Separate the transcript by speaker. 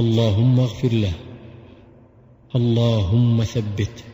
Speaker 1: اللهم اغفر له اللهم ثبته